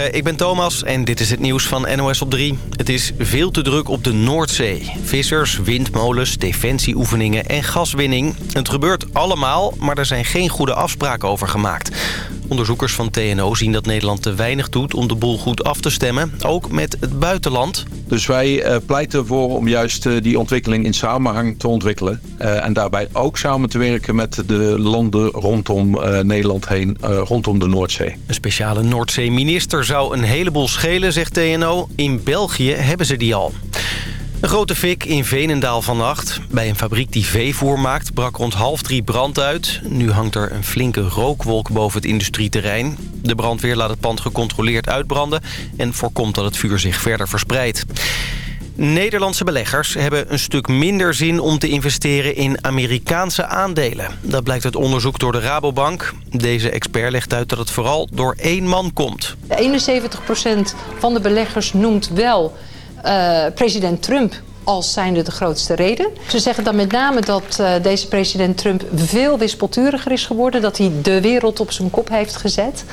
Ik ben Thomas en dit is het nieuws van NOS op 3. Het is veel te druk op de Noordzee. Vissers, windmolens, defensieoefeningen en gaswinning. Het gebeurt allemaal, maar er zijn geen goede afspraken over gemaakt. Onderzoekers van TNO zien dat Nederland te weinig doet om de boel goed af te stemmen. Ook met het buitenland. Dus wij uh, pleiten ervoor om juist uh, die ontwikkeling in samenhang te ontwikkelen. Uh, en daarbij ook samen te werken met de landen rondom Nederland heen, rondom de Noordzee. Een speciale Noordzee-minister zou een heleboel schelen, zegt TNO. In België hebben ze die al. Een grote fik in Venendaal vannacht. Bij een fabriek die veevoer maakt brak rond half drie brand uit. Nu hangt er een flinke rookwolk boven het industrieterrein. De brandweer laat het pand gecontroleerd uitbranden... en voorkomt dat het vuur zich verder verspreidt. Nederlandse beleggers hebben een stuk minder zin om te investeren in Amerikaanse aandelen. Dat blijkt uit onderzoek door de Rabobank. Deze expert legt uit dat het vooral door één man komt. 71% van de beleggers noemt wel uh, president Trump als zijnde de grootste reden. Ze zeggen dan met name dat uh, deze president Trump veel wispelturiger is geworden. Dat hij de wereld op zijn kop heeft gezet.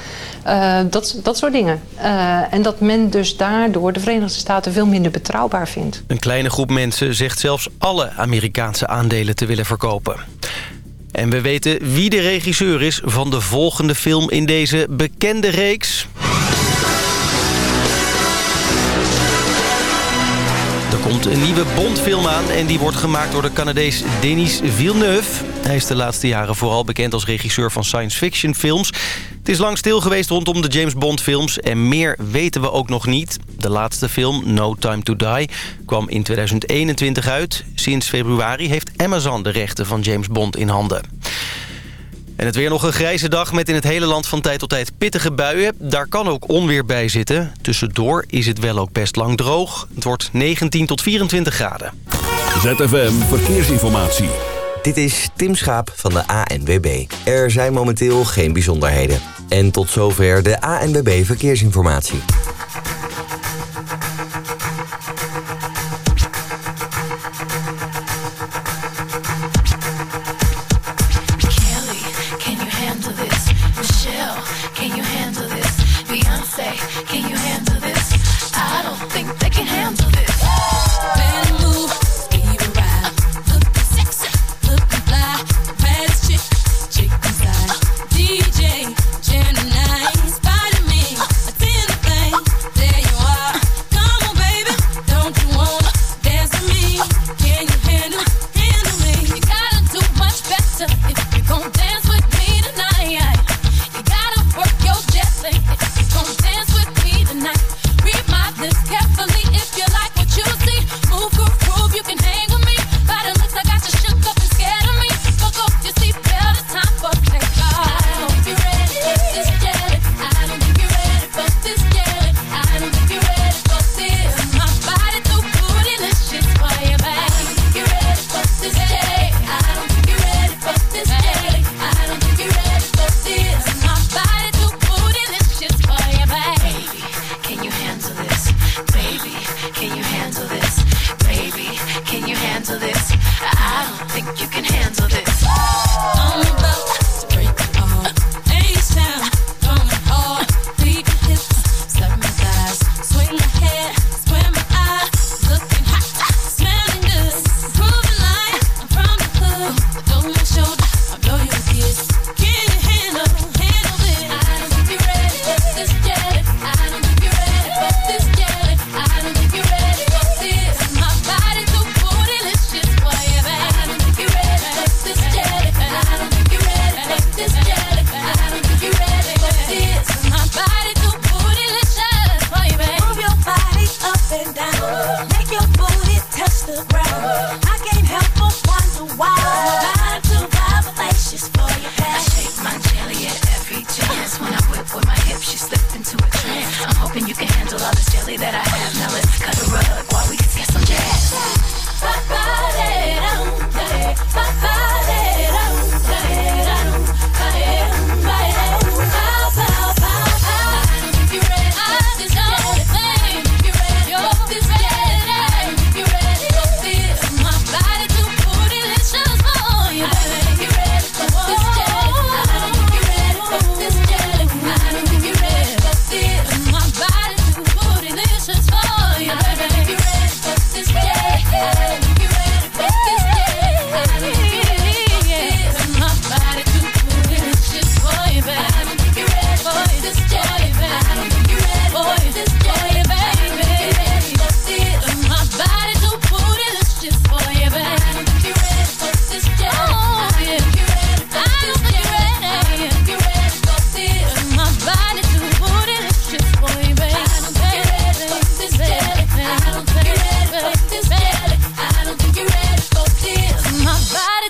Uh, dat, dat soort dingen. En dat men dus daardoor de Verenigde Staten veel minder betrouwbaar vindt. Een kleine groep mensen zegt zelfs alle Amerikaanse aandelen te willen verkopen. En we weten wie de regisseur is van de volgende film in deze bekende reeks. Er komt een nieuwe Bondfilm aan en die wordt gemaakt door de Canadees Denis Villeneuve. Hij is de laatste jaren vooral bekend als regisseur van science fiction films. Het is lang stil geweest rondom de James Bond films en meer weten we ook nog niet. De laatste film, No Time to Die, kwam in 2021 uit. Sinds februari heeft Amazon de rechten van James Bond in handen. En het weer nog een grijze dag met in het hele land van tijd tot tijd pittige buien. Daar kan ook onweer bij zitten. Tussendoor is het wel ook best lang droog. Het wordt 19 tot 24 graden. ZFM Verkeersinformatie. Dit is Tim Schaap van de ANWB. Er zijn momenteel geen bijzonderheden. En tot zover de ANWB Verkeersinformatie.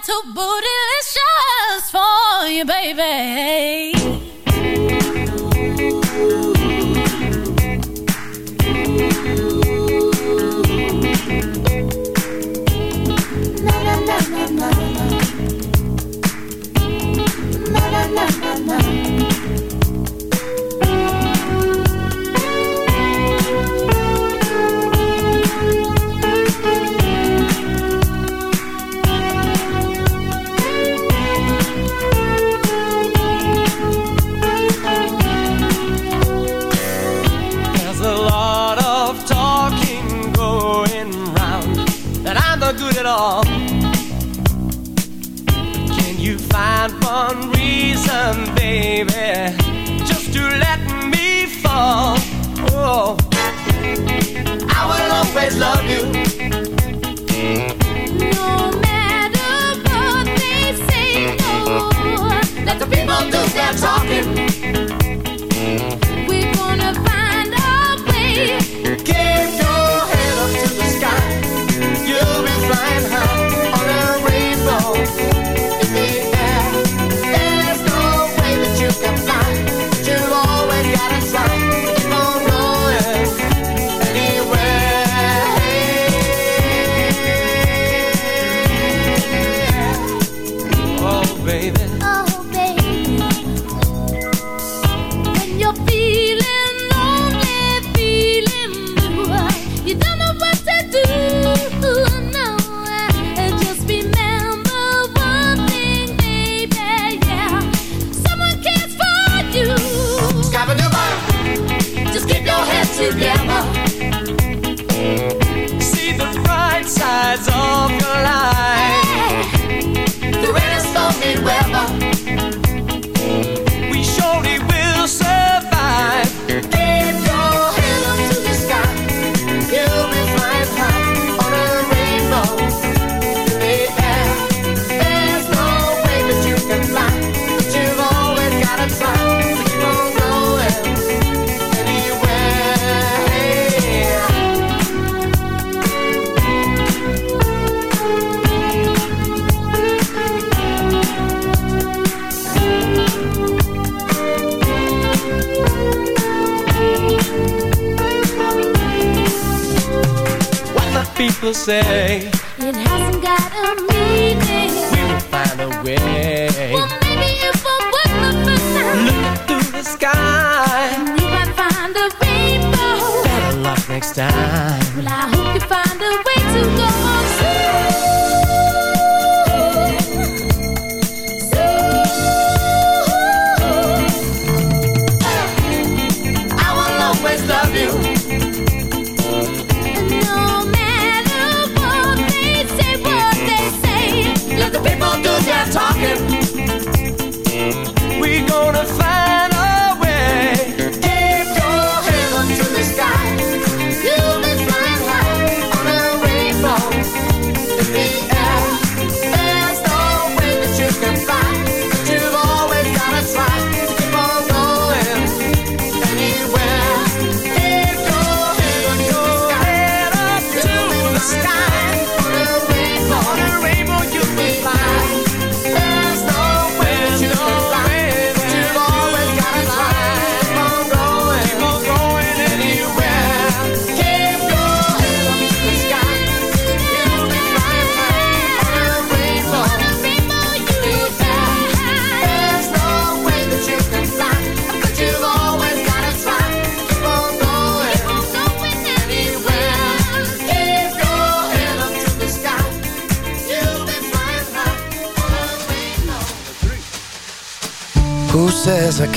too bootylicious for you, baby. baby, just to let me fall. Oh, I will always love you тебя people say it hasn't got a meaning. We will find a way. Well, maybe if I work the first time, look through the sky, and we might find a rainbow. Better luck next time.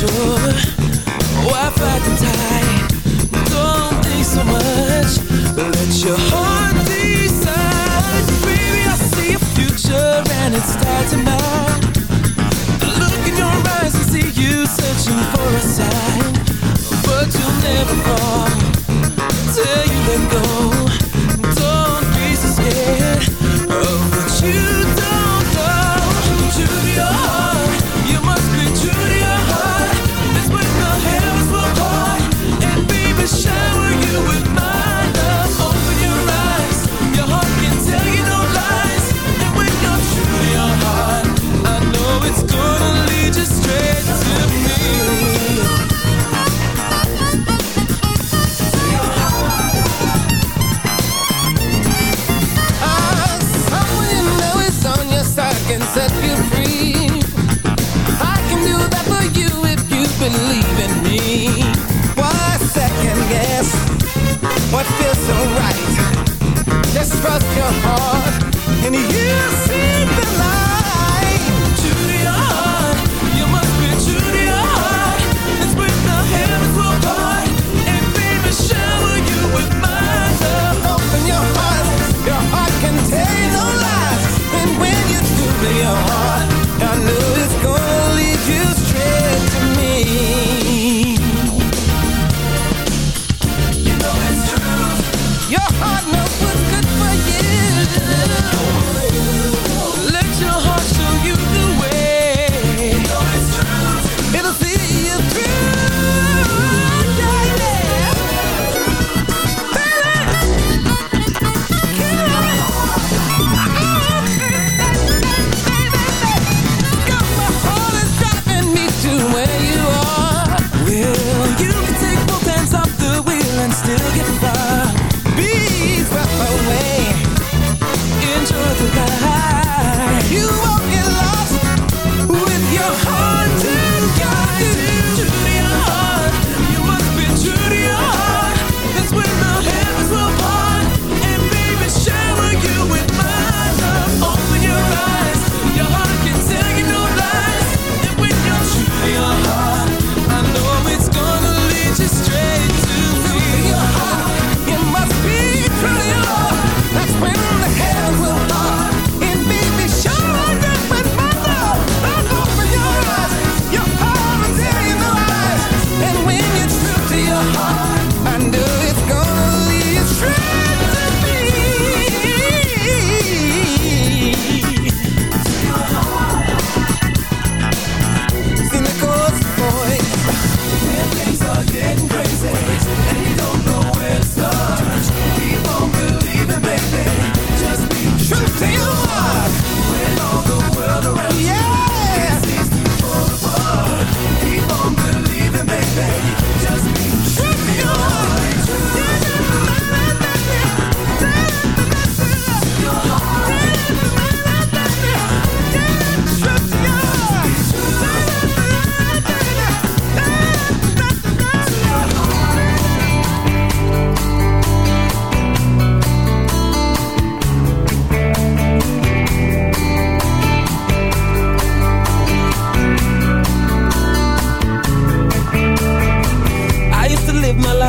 sure. Oh, Why fight the tide don't think so much. Let your heart decide. Baby I see a future and it's starts to mine. Look in your eyes and see you searching for a sign. But you'll never fall. Till you let go. it feels so right. Just trust your heart, and you see.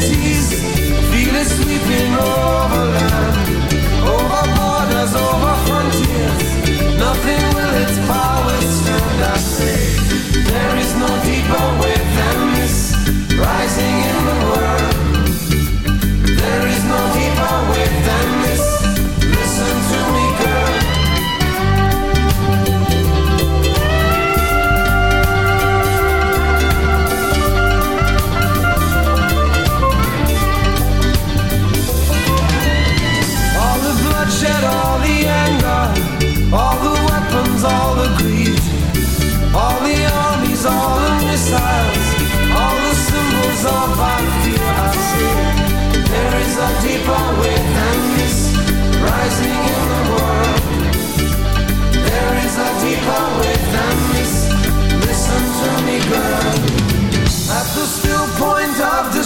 cities, feel it sweeping over. Oh.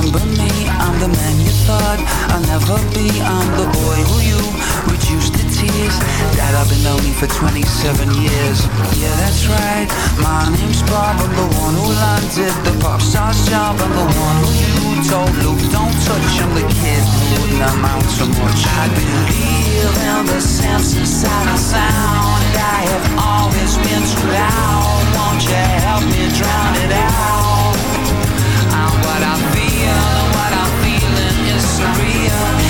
remember me I'm the man you thought. I'll never be I'm the boy who you reduced to tears. That I've been lonely for 27 years. Yeah, that's right. My name's Rob I'm the one who landed the pop star's job. I'm the one who you told Luke don't touch. I'm the kid who wouldn't amount to much. I believe in the sense inside my sound. I have always been too loud. Won't you help me drown it out? Caesarea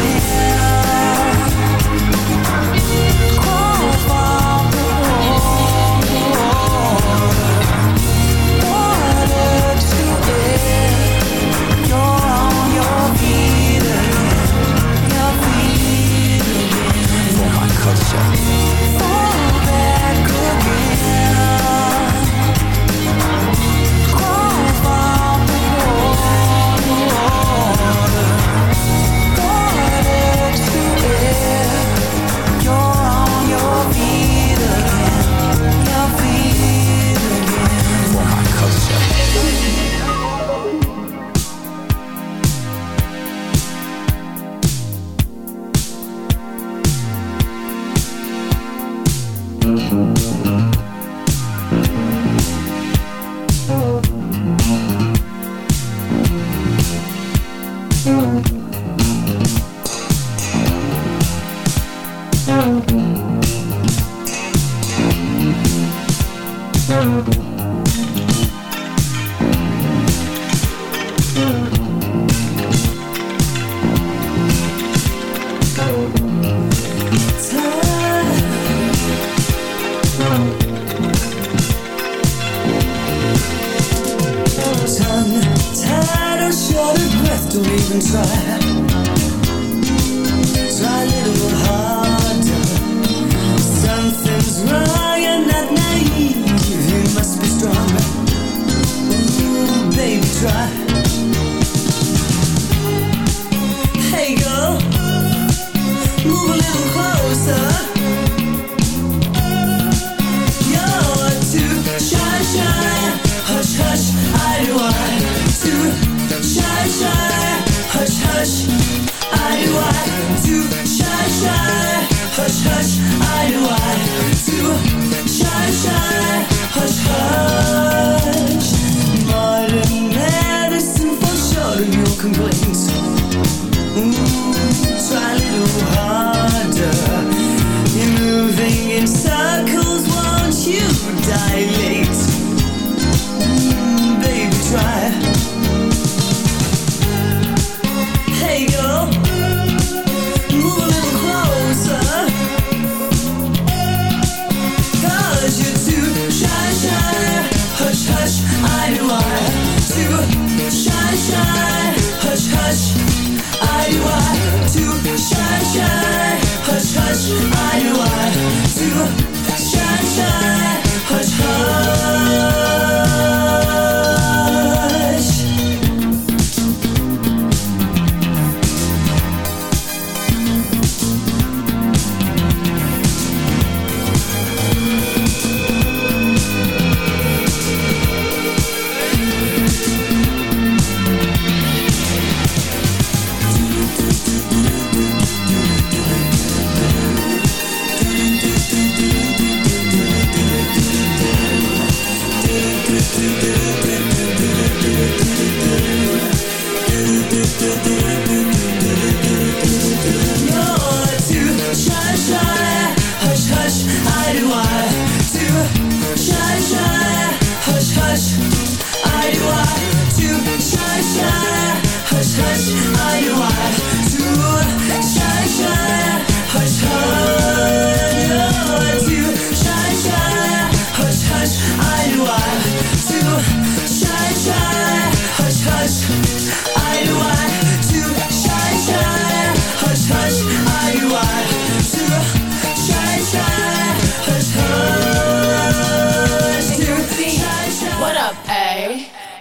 try.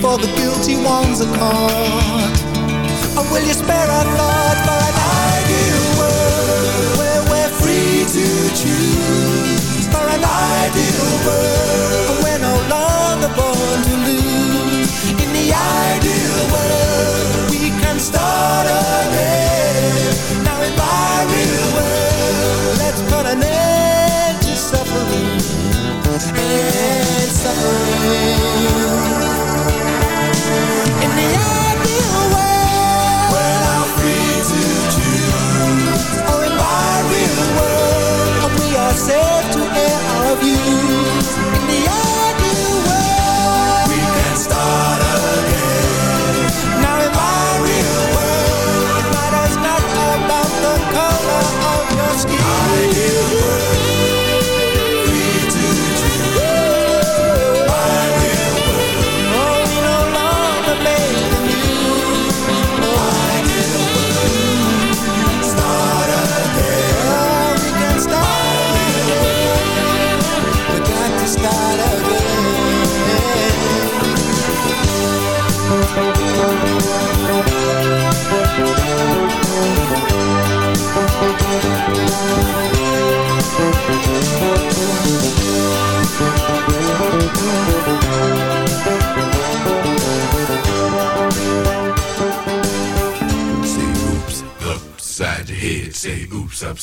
for the guilty ones are caught. And will you spare our thought for an ideal world where we're free to choose? For an ideal world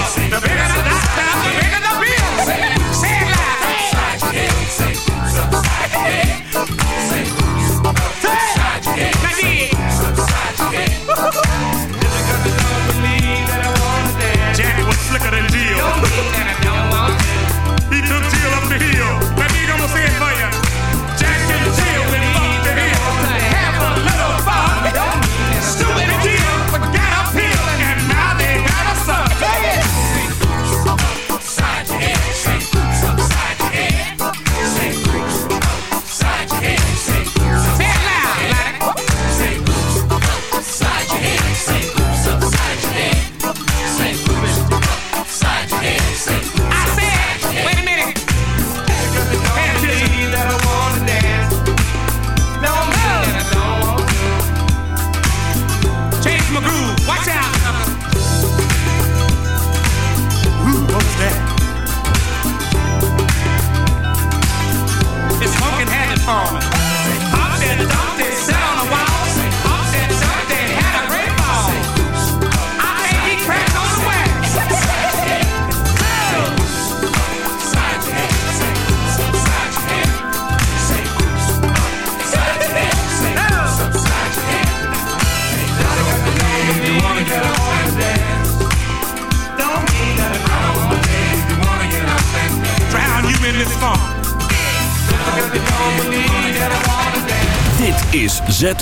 The bigger the